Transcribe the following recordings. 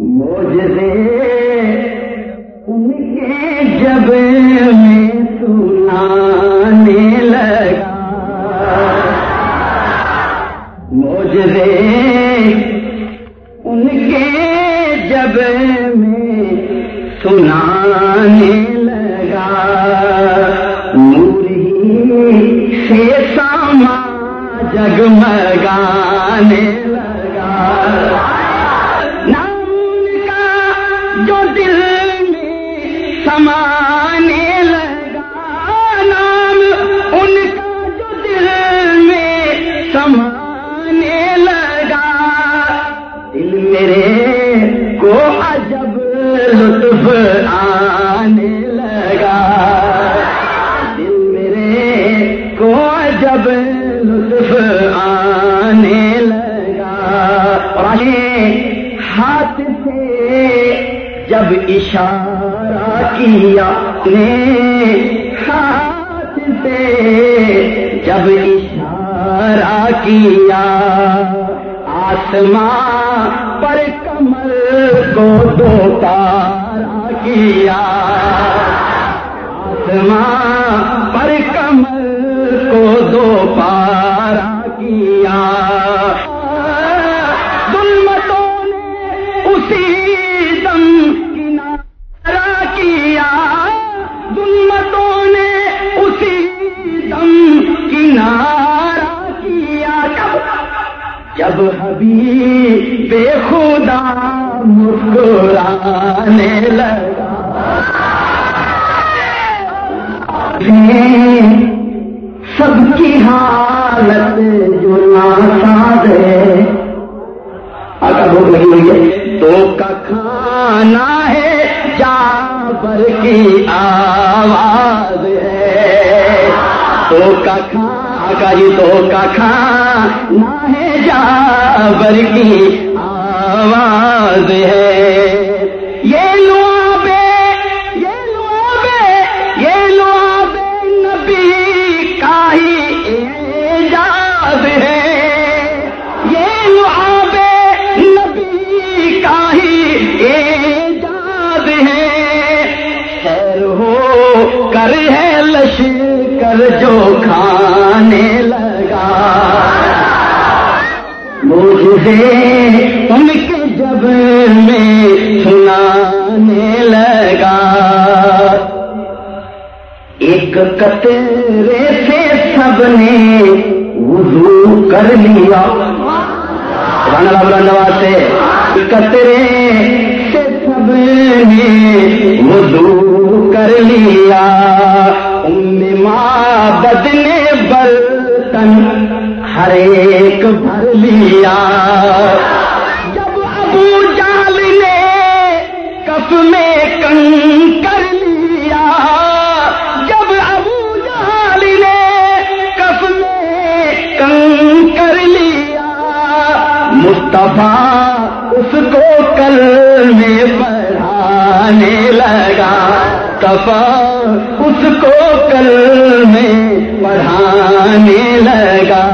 موجے ان کے جب میں سنانے لگا۔ موجے ان کے جب میں سنانے لگا۔ موری سے ساما جگمگانے سمانے لگا۔ دل میرے کو عجب لطف آنے لگا۔ دل میرے کو عجب لطف آنے لگا۔ اور آگے ہاتھ سے جب اشارہ کیا نے، ہاتھ سے جب اشارہ کیا آسمان پر کمل کو دو تارا کیا آسمان پر کمل کو دو پارا کیا ظلمتوں نے اسی دم کنارا جب جب حبیب بے خدا مسکرانے لگا۔ سب کی حالت جو ناساد ہے۔ اگر بھوک لگی ہوئی ہے تو کا کھانا ہے جابر کی آواز ہے۔ تو کا کھانا جی تو کا کھانا ہے جابر کی آواز ہے۔ کر ہے لش کر جو کھانے لگا۔ مجھے ان کے جب میں سنانے لگا۔ ایک قطرے سے سب نے وضو کر لیا۔ رانا نواز سے۔ قطرے سے سب نے ماں برتن ہر ایک بھر لیا۔ جب ابو جال نے کف میں کن کر لیا۔ جب ابو جال نے کف میں کن کر لیا۔ مصطفیٰ اس کو کل میں پڑھانے لگا۔ تفا اس کو کل میں پڑھانے لگا۔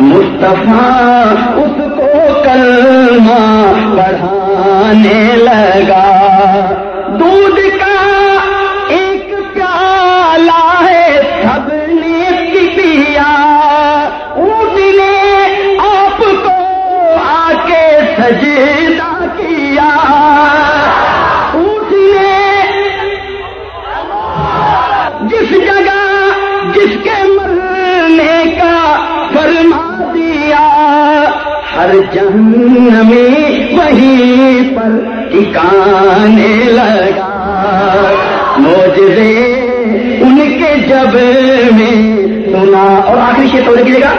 مصطفیٰ اس کو کلمہ پڑھانے لگا۔ دودھ ہر جنگ میں وہیں پر ٹھکانے لگا۔ موجے ان کے جب میں سنا۔ اور آخری شیر توڑ کیجیے گا۔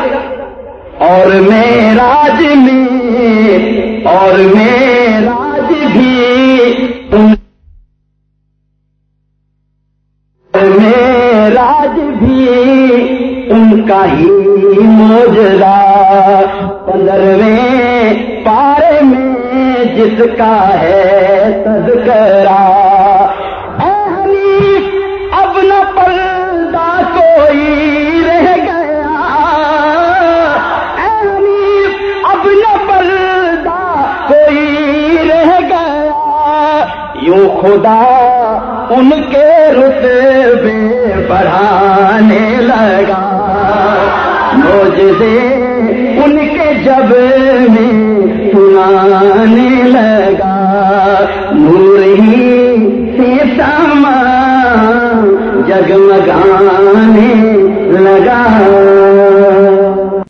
اور میں راج میں، اور میں راج بھی تم۔ بھی ان کا ہی موجرا پندرہویں پارے میں جس کا ہے تذکرہ۔ اب کوئی رہ گیا۔ اب کوئی رہ گیا۔ یوں خدا ان کے رتبے بڑھا موجے ان کے جب میں سنانے لگا نور ہی ساما جگمگانے لگا۔